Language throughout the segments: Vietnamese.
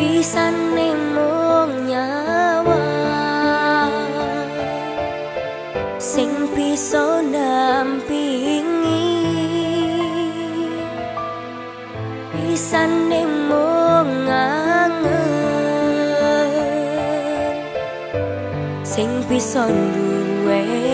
pisan mong nyawa sing piso nampingi pisan mong ngangen sing piso duweni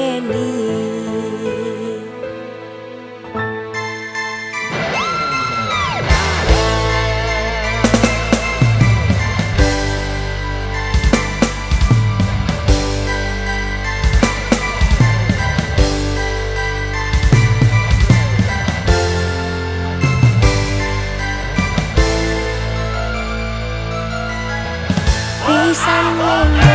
pisan